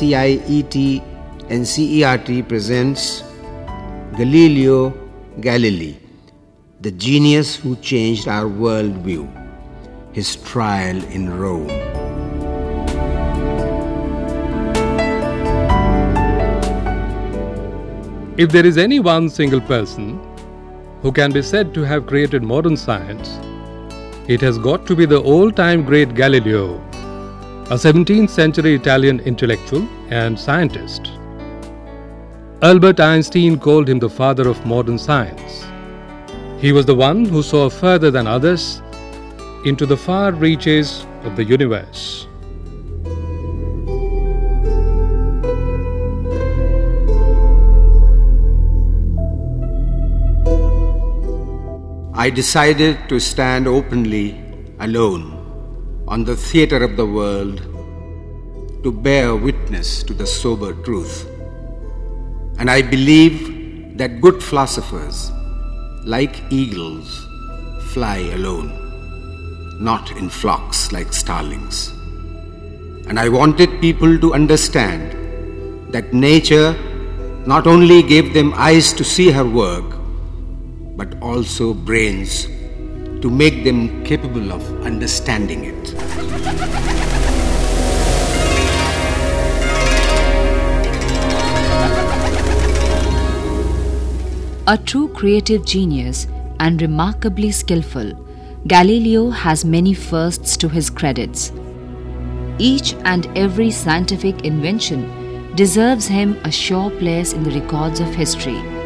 CIET NCERT presents Galileo Galilei, the genius who changed our worldview, his trial in Rome. If there is any one single person who can be said to have created modern science, it has got to be the all time great Galileo, a 17th century Italian intellectual and scientist. Albert Einstein called him the father of modern science. He was the one who saw further than others into the far reaches of the universe. I decided to stand openly alone on the theatre of the world to bear witness to the sober truth. And I believe that good philosophers, like eagles, fly alone, not in flocks like starlings. And I wanted people to understand that nature not only gave them eyes to see her work, but also brains to make them capable of understanding it. A true creative genius and remarkably skillful, Galileo has many firsts to his credits. Each and every scientific invention deserves him a sure place in the records of history.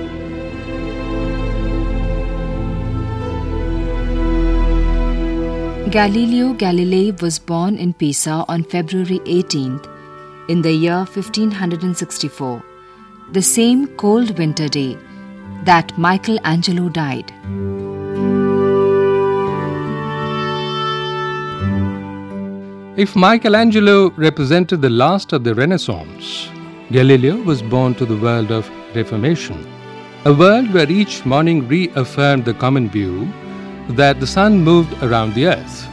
Galileo Galilei was born in Pisa on February 18th in the year 1564, the same cold winter day that Michelangelo died. If Michelangelo represented the last of the Renaissance, Galileo was born to the world of Reformation, a world where each morning reaffirmed the common view that the sun moved around the earth.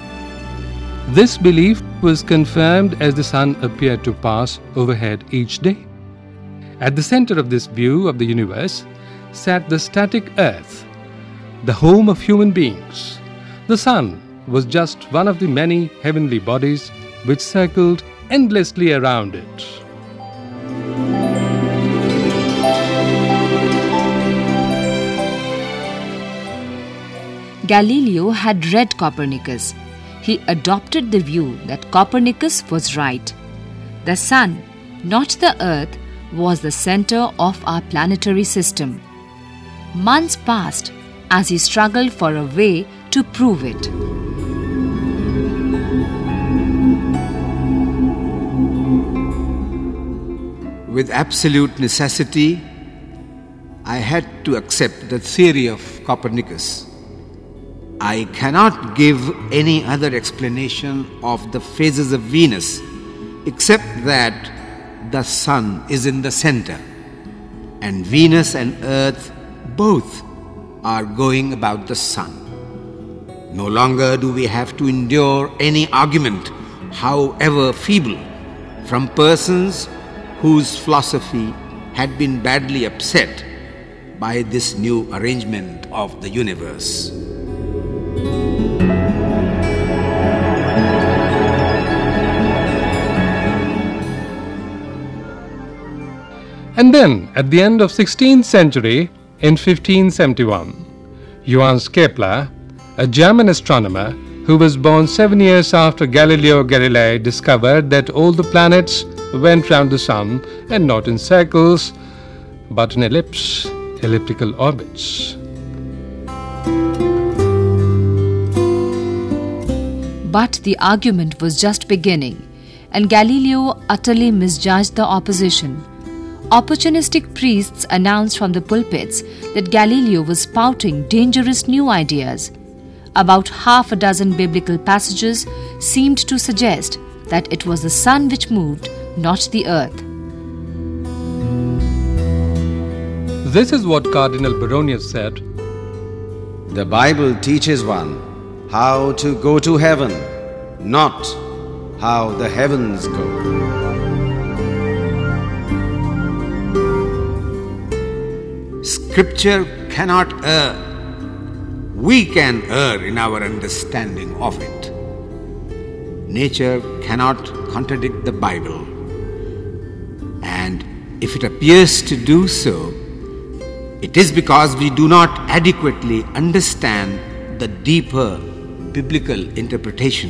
This belief was confirmed as the sun appeared to pass overhead each day. At the center of this view of the universe sat the static earth, the home of human beings. The sun was just one of the many heavenly bodies which circled endlessly around it. Galileo had read Copernicus. He adopted the view that Copernicus was right. The sun, not the earth, was the center of our planetary system. Months passed as he struggled for a way to prove it. With absolute necessity, I had to accept the theory of Copernicus. I cannot give any other explanation of the phases of Venus except that the Sun is in the center and Venus and Earth both are going about the Sun. No longer do we have to endure any argument, however feeble, from persons whose philosophy had been badly upset by this new arrangement of the universe. And then, at the end of 16th century, in 1571, Johannes Kepler, a German astronomer who was born seven years after Galileo Galilei, discovered that all the planets went round the sun and not in circles, but in ellipse, elliptical orbits. But the argument was just beginning, and Galileo utterly misjudged the opposition. Opportunistic priests announced from the pulpits that Galileo was spouting dangerous new ideas. About half a dozen biblical passages seemed to suggest that it was the sun which moved, not the earth. This is what Cardinal Baronius said The Bible teaches one how to go to heaven, not how the heavens go. Scripture cannot err. We can err in our understanding of it. Nature cannot contradict the Bible. And if it appears to do so, it is because we do not adequately understand the deeper biblical interpretation.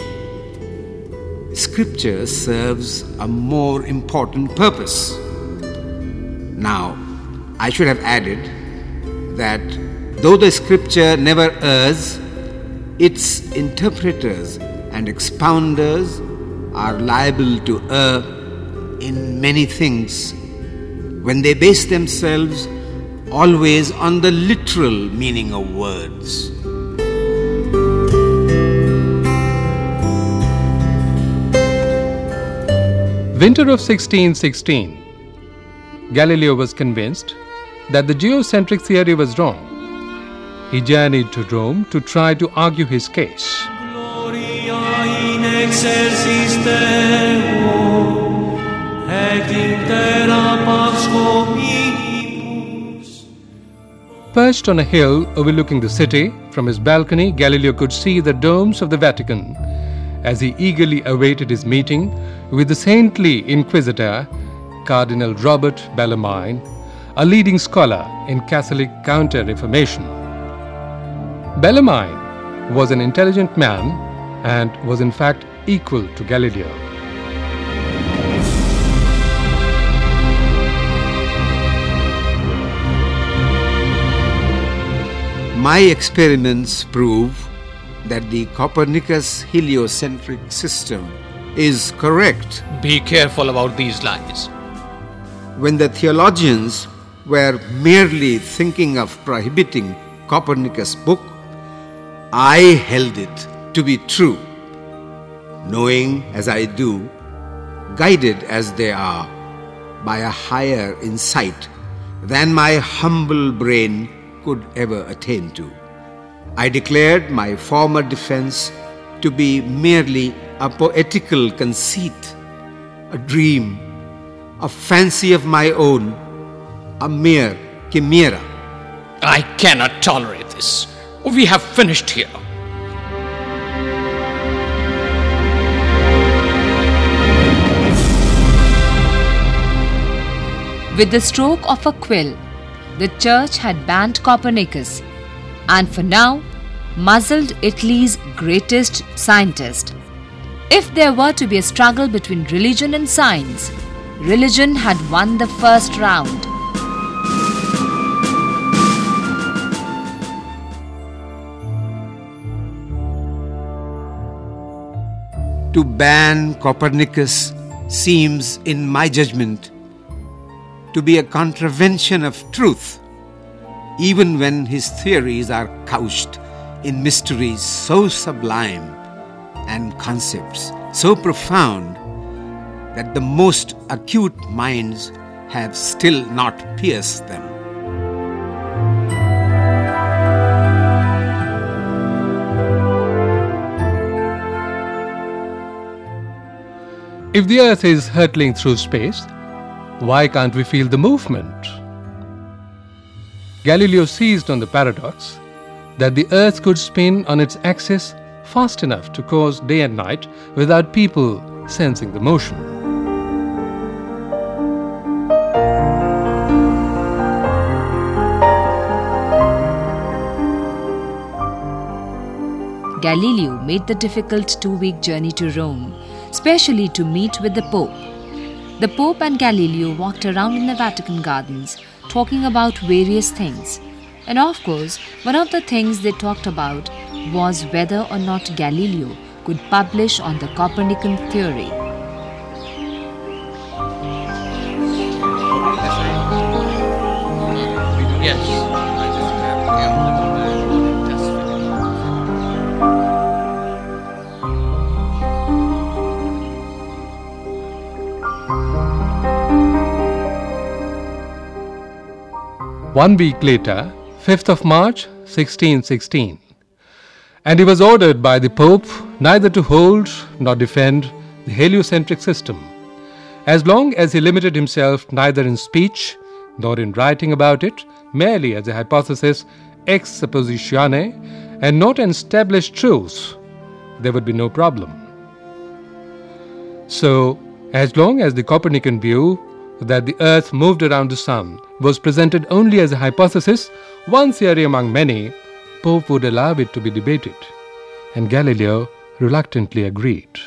Scripture serves a more important purpose. Now, I should have added that though the scripture never errs, its interpreters and expounders are liable to err in many things when they base themselves always on the literal meaning of words. Winter of 1616, Galileo was convinced that the geocentric theory was wrong. He journeyed to Rome to try to argue his case. Perched on a hill overlooking the city, from his balcony, Galileo could see the domes of the Vatican as he eagerly awaited his meeting with the saintly inquisitor, Cardinal Robert Bellarmine, a leading scholar in Catholic Counter Reformation. Bellarmine was an intelligent man and was in fact equal to Galileo. My experiments prove that the Copernicus heliocentric system is correct. Be careful about these lies. When the theologians were merely thinking of prohibiting Copernicus' book, I held it to be true, knowing as I do, guided as they are by a higher insight than my humble brain could ever attain to. I declared my former defense to be merely a poetical conceit, a dream, a fancy of my own, a mere chimera. I cannot tolerate this. We have finished here. With the stroke of a quill, the church had banned Copernicus and for now muzzled Italy's greatest scientist. If there were to be a struggle between religion and science, religion had won the first round. To ban Copernicus seems, in my judgment, to be a contravention of truth, even when his theories are couched in mysteries so sublime and concepts so profound that the most acute minds have still not pierced them. If the Earth is hurtling through space, why can't we feel the movement? Galileo seized on the paradox that the Earth could spin on its axis fast enough to cause day and night without people sensing the motion. Galileo made the difficult two week journey to Rome, specially to meet with the Pope. The Pope and Galileo walked around in the Vatican gardens talking about various things. And of course, one of the things they talked about was whether or not Galileo could publish on the Copernican theory. Yes. One week later, 5th of March 1616, and he was ordered by the Pope neither to hold nor defend the heliocentric system, as long as he limited himself neither in speech nor in writing about it merely as a hypothesis ex suppositione and not an established truth, there would be no problem. So, as long as the Copernican view that the Earth moved around the Sun was presented only as a hypothesis, one theory among many, Pope would allow it to be debated, and Galileo reluctantly agreed.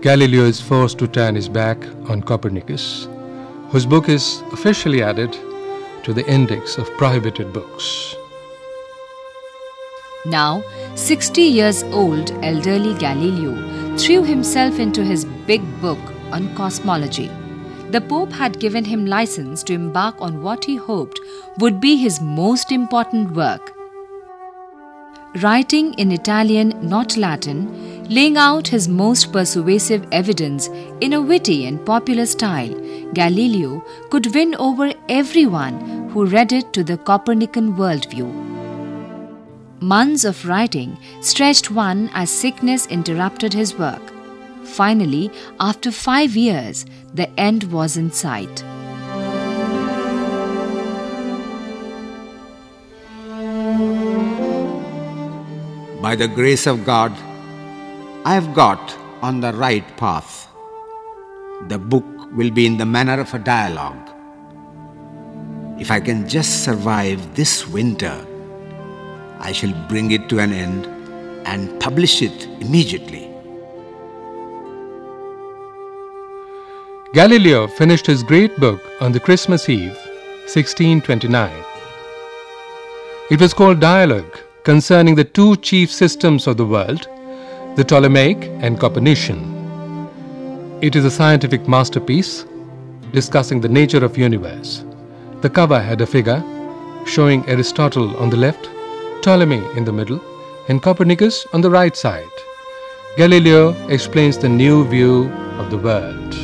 Galileo is forced to turn his back on Copernicus, whose book is officially added to the index of prohibited books. Now, 60 years old elderly Galileo threw himself into his big book on cosmology. The Pope had given him license to embark on what he hoped would be his most important work. Writing in Italian, not Latin, Laying out his most persuasive evidence in a witty and popular style, Galileo could win over everyone who read it to the Copernican worldview. Months of writing stretched one as sickness interrupted his work. Finally, after five years, the end was in sight. By the grace of God, I have got on the right path. The book will be in the manner of a dialogue. If I can just survive this winter, I shall bring it to an end and publish it immediately. Galileo finished his great book on the Christmas Eve, 1629. It was called Dialogue concerning the two chief systems of the world the Ptolemaic and Copernican. It is a scientific masterpiece discussing the nature of universe. The cover had a figure showing Aristotle on the left, Ptolemy in the middle, and Copernicus on the right side. Galileo explains the new view of the world.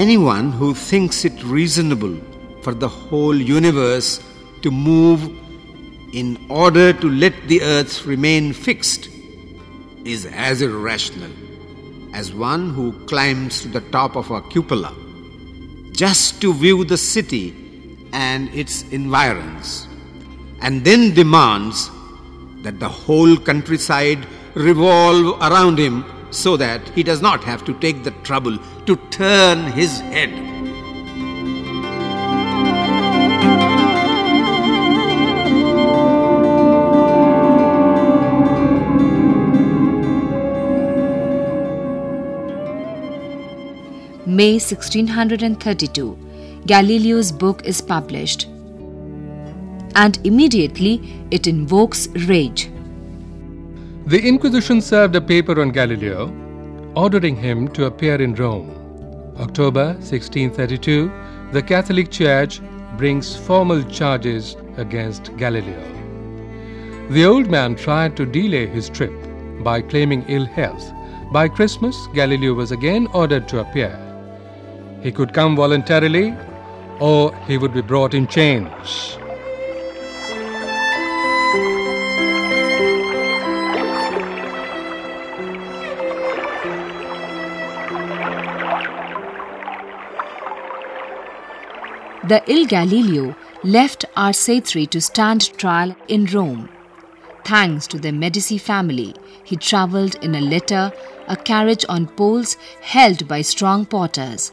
Anyone who thinks it reasonable for the whole universe to move in order to let the earth remain fixed is as irrational as one who climbs to the top of a cupola just to view the city and its environs and then demands that the whole countryside revolve around him so that he does not have to take the trouble to turn his head. May 1632, Galileo's book is published, and immediately it invokes rage. The Inquisition served a paper on Galileo, ordering him to appear in Rome. October 1632, the Catholic Church brings formal charges against Galileo. The old man tried to delay his trip by claiming ill health. By Christmas, Galileo was again ordered to appear. He could come voluntarily or he would be brought in chains. The ill Galileo left Arcetri to stand trial in Rome. Thanks to the Medici family, he travelled in a litter, a carriage on poles held by strong porters.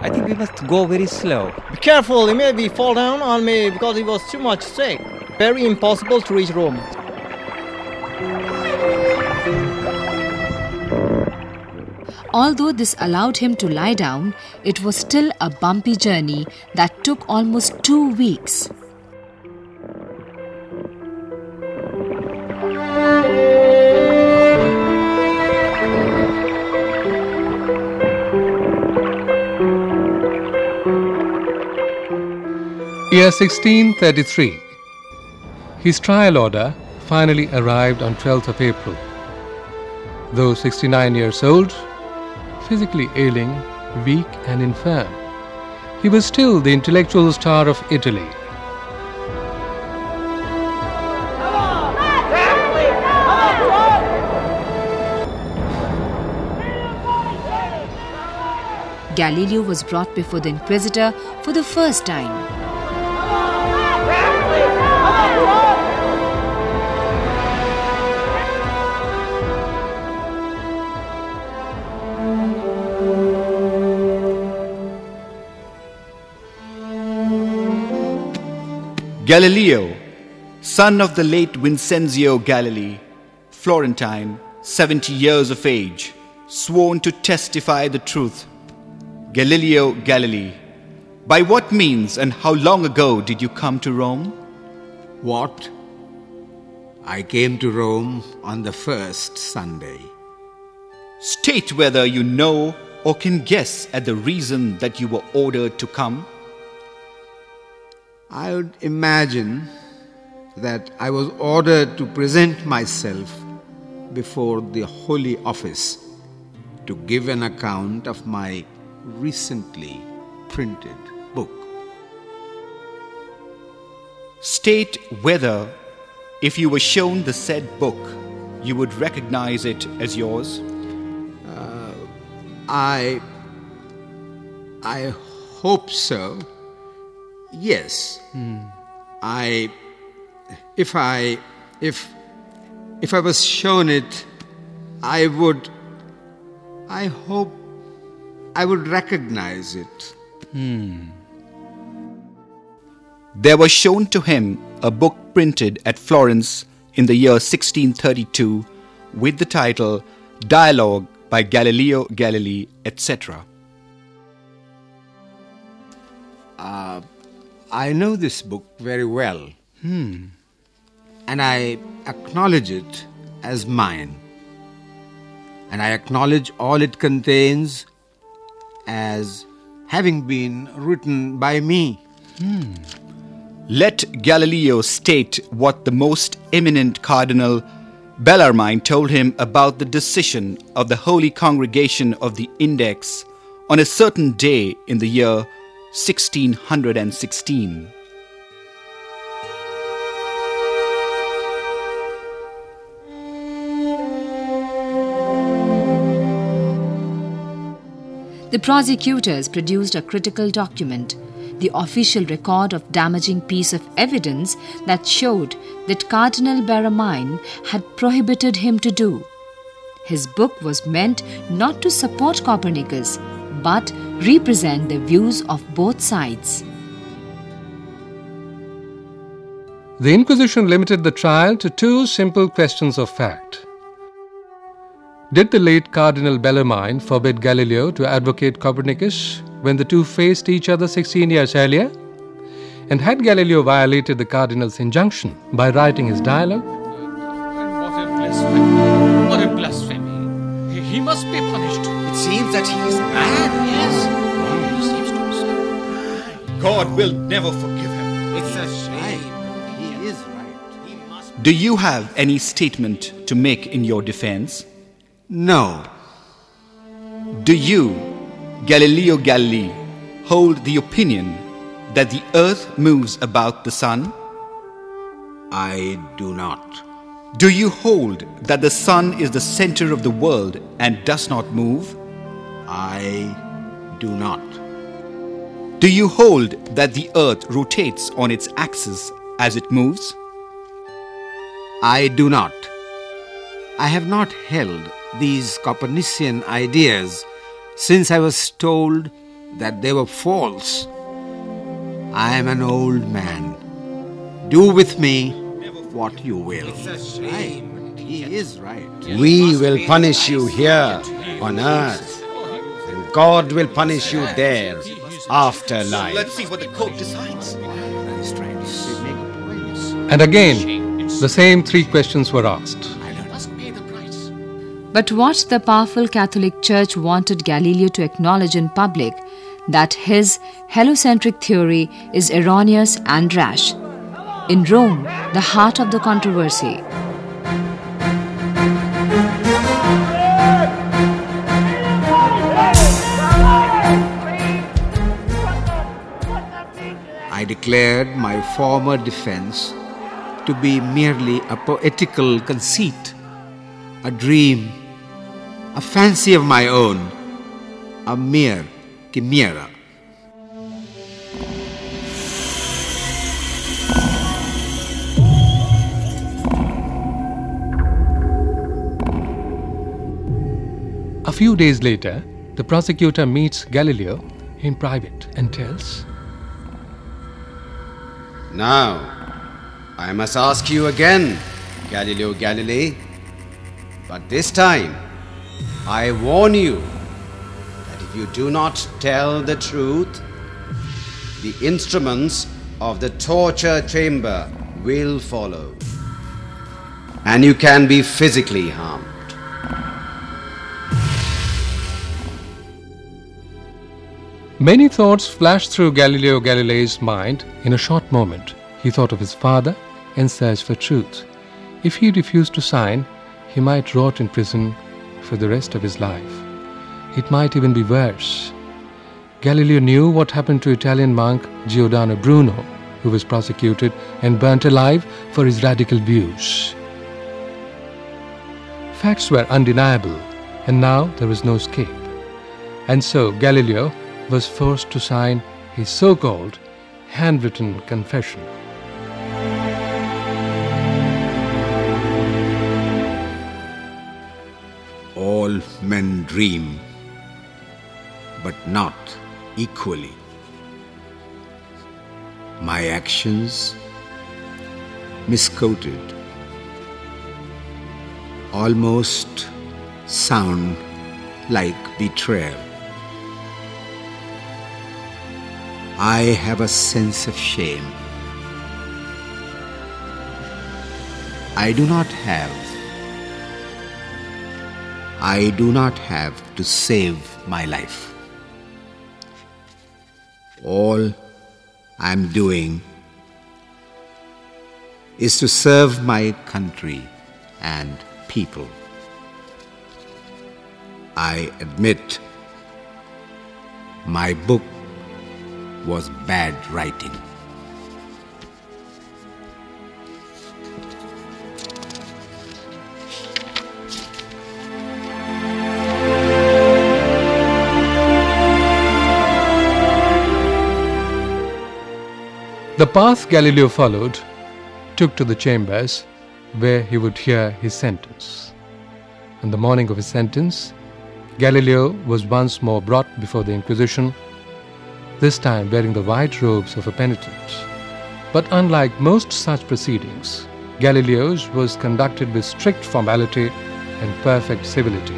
I think we must go very slow. Be careful, he may be fall down on me because he was too much sick. Very impossible to reach Rome. Although this allowed him to lie down, it was still a bumpy journey that took almost two weeks. Year 1633. His trial order finally arrived on 12th of April. Though 69 years old, physically ailing, weak and infirm, he was still the intellectual star of Italy. Galileo was brought before the Inquisitor for the first time. Galileo, son of the late Vincenzio Galilei, Florentine, 70 years of age, sworn to testify the truth. Galileo Galilei, by what means and how long ago did you come to Rome? What? I came to Rome on the first Sunday. State whether you know or can guess at the reason that you were ordered to come. I would imagine that I was ordered to present myself before the Holy Office to give an account of my recently printed book. State whether, if you were shown the said book, you would recognize it as yours. Uh, I. I hope so. Yes. I. If I. If. If I was shown it, I would. I hope I would recognize it. Hmm. There was shown to him a book printed at Florence in the year 1632 with the title Dialogue by Galileo Galilei, etc. I know this book very well. Hmm. And I acknowledge it as mine. And I acknowledge all it contains as having been written by me. Hmm. Let Galileo state what the most eminent Cardinal Bellarmine told him about the decision of the Holy Congregation of the Index on a certain day in the year 1616. The prosecutors produced a critical document, the official record of damaging piece of evidence that showed that Cardinal Bellarmine had prohibited him to do. His book was meant not to support Copernicus, but represent the views of both sides. The Inquisition limited the trial to two simple questions of fact. Did the late Cardinal Bellarmine forbid Galileo to advocate Copernicus when the two faced each other 16 years earlier? And had Galileo violated the Cardinal's injunction by writing his dialogue? What a blasphemy! What a blasphemy! He, he must be punished. It seems that he is mad. Yes. He seems to be so. God will never forgive him. It's a shame. He is right. He must. Do you have any statement to make in your defense? No, Do you, Galileo Galilei, hold the opinion that the earth moves about the sun? I do not. Do you hold that the sun is the center of the world and does not move? I do not. Do you hold that the earth rotates on its axis as it moves? I do not. I have not held these Copernican ideas since I was told that they were false. I am an old man. Do with me what you will. Right. He is right. We will punish you here on earth, and God will punish you there after life. Let's see what the court decides. He's trying to make a point. And again, the same three questions were asked. Must pay the price. But what the powerful Catholic Church wanted Galileo to acknowledge in public that his heliocentric theory is erroneous and rash. In Rome, the heart of the controversy. I declared my former defense to be merely a poetical conceit, a dream, a fancy of my own, a mere chimera. Few days later, the prosecutor meets Galileo in private and tells, Now, I must ask you again, Galileo Galilei. But this time, I warn you that if you do not tell the truth, the instruments of the torture chamber will follow. And you can be physically harmed. Many thoughts flashed through Galileo Galilei's mind in a short moment. He thought of his father and searched for truth. If he refused to sign, he might rot in prison for the rest of his life. It might even be worse. Galileo knew what happened to Italian monk Giordano Bruno, who was prosecuted and burnt alive for his radical views. Facts were undeniable, and now there was no escape. And so Galileo was forced to sign his so called handwritten confession. All men dream, but not equally. My actions, misquoted, almost sound like betrayal. I have a sense of shame. I do not have. I do not have to save my life. All I'm doing is to serve my country and people. I admit my book was bad writing. The path Galileo followed took to the chambers where he would hear his sentence. On the morning of his sentence, Galileo was once more brought before the Inquisition, this time wearing the white robes of a penitent. But unlike most such proceedings, Galileo's was conducted with strict formality and perfect civility.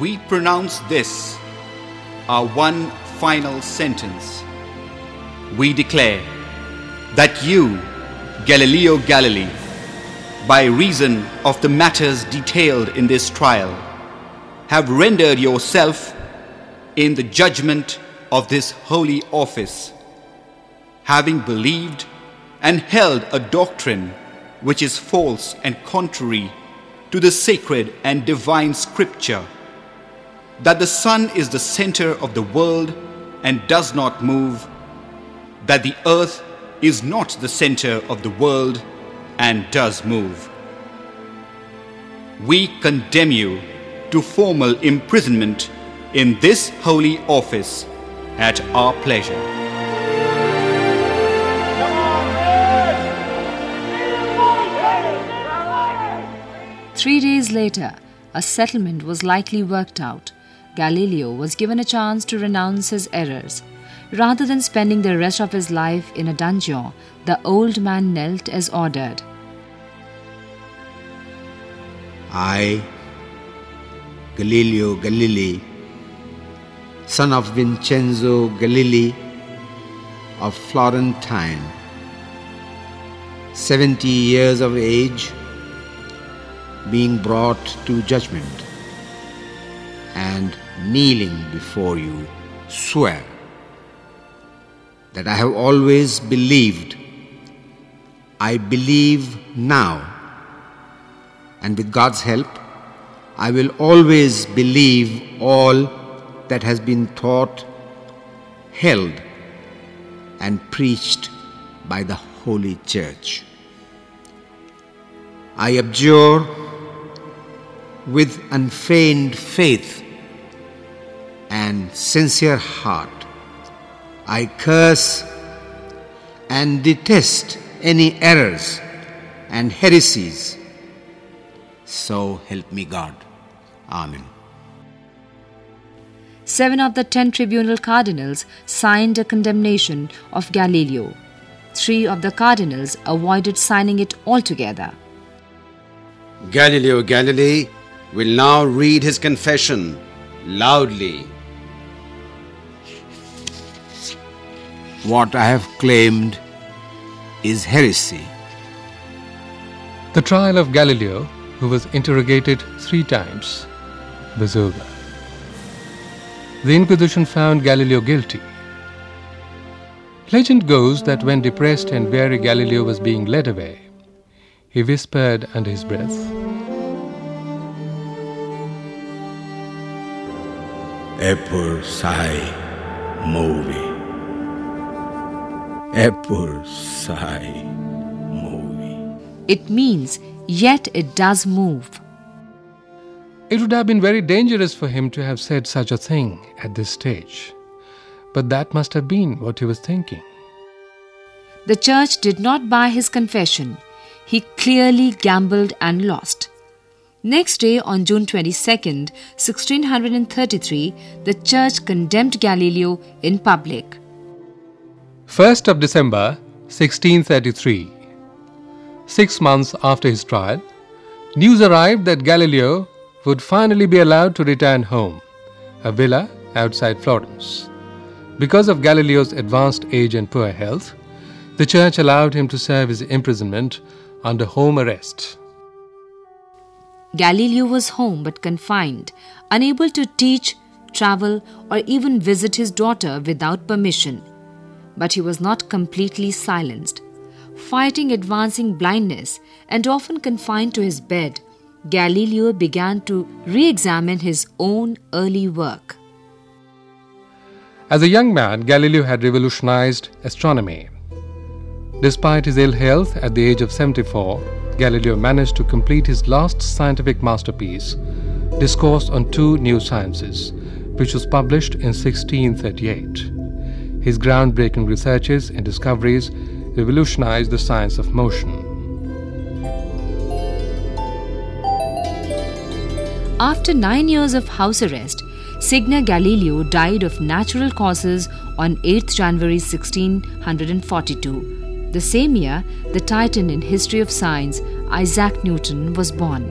We pronounce this our one final sentence. We declare that you, Galileo Galilei, by reason of the matters detailed in this trial, have rendered yourself in the judgment of this holy office, having believed and held a doctrine which is false and contrary to the sacred and divine scripture, that the sun is the center of the world and does not move, that the earth is not the center of the world and does move. We condemn you to formal imprisonment in this holy office at our pleasure. Three days later, a settlement was likely worked out. Galileo was given a chance to renounce his errors. Rather than spending the rest of his life in a dungeon, the old man knelt as ordered. I, Galileo Galilei, son of Vincenzo Galilei of Florentine, 70 years of age, being brought to judgment and kneeling before you, swear that I have always believed, I believe now, and with God's help, I will always believe all that has been taught, held, and preached by the Holy Church. I abjure with unfeigned faith and sincere heart. I curse and detest any errors and heresies. So help me God. Amen. Seven of the ten tribunal cardinals signed a condemnation of Galileo. Three of the cardinals avoided signing it altogether. Galileo Galilei will now read his confession loudly. What I have claimed is heresy. The trial of Galileo, who was interrogated three times, was over. The Inquisition found Galileo guilty. Legend goes that when depressed and weary Galileo was being led away, he whispered under his breath, Eppur si muove. Eppur si muove. It means, yet it does move. It would have been very dangerous for him to have said such a thing at this stage. But that must have been what he was thinking. The church did not buy his confession. He clearly gambled and lost. Next day, on June 22nd, 1633, the church condemned Galileo in public. 1st of December 1633. Six months after his trial, news arrived that Galileo would finally be allowed to return home, a villa outside Florence. Because of Galileo's advanced age and poor health, the church allowed him to serve his imprisonment under home arrest. Galileo was home but confined, unable to teach, travel, or even visit his daughter without permission. But he was not completely silenced. Fighting advancing blindness and often confined to his bed, Galileo began to re examine his own early work. As a young man, Galileo had revolutionized astronomy. Despite his ill health at the age of 74, Galileo managed to complete his last scientific masterpiece, Discourse on Two New Sciences, which was published in 1638. His groundbreaking researches and discoveries revolutionized the science of motion. After nine years of house arrest, Signe Galileo died of natural causes on 8th January 1642. The same year, the titan in history of science, Isaac Newton, was born.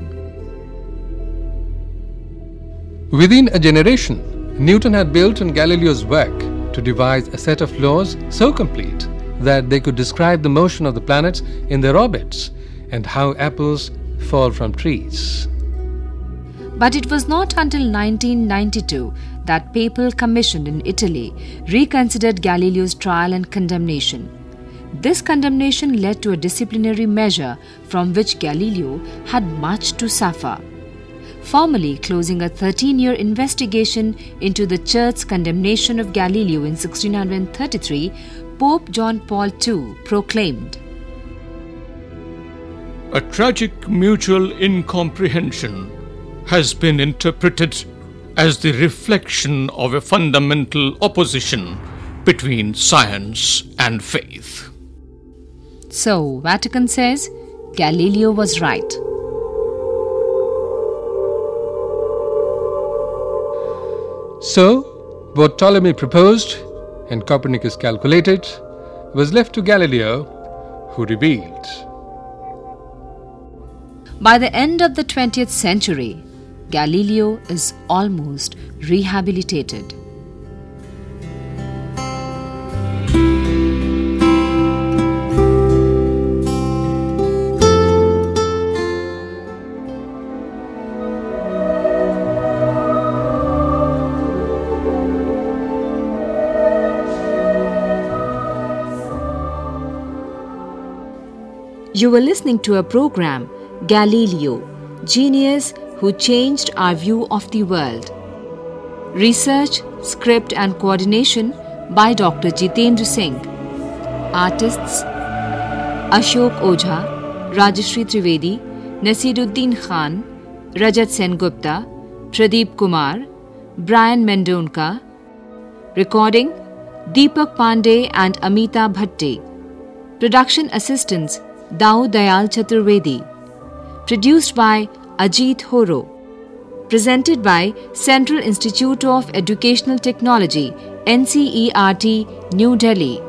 Within a generation, Newton had built on Galileo's work to devise a set of laws so complete that they could describe the motion of the planets in their orbits and how apples fall from trees. But it was not until 1992 that Papal Commission in Italy reconsidered Galileo's trial and condemnation. This condemnation led to a disciplinary measure from which Galileo had much to suffer. Formally closing a 13 year investigation into the Church's condemnation of Galileo in 1633, Pope John Paul II proclaimed A tragic mutual incomprehension has been interpreted as the reflection of a fundamental opposition between science and faith. So, Vatican says Galileo was right. So, what Ptolemy proposed and Copernicus calculated was left to Galileo, who revealed. By the end of the 20th century, Galileo is almost rehabilitated. You were listening to a program, Galileo, Genius Who Changed Our View of the World. Research, script, and coordination by Dr. Jitendra Singh. Artists Ashok Ojha, Rajashri Trivedi, Nasiruddin Khan, Rajat Sen Gupta, Pradeep Kumar, Brian Mendonka. Recording Deepak Pandey and Amita Bhatte. Production assistants Dao Dayal Chaturvedi. Produced by Ajit Horo. Presented by Central Institute of Educational Technology, NCERT, New Delhi.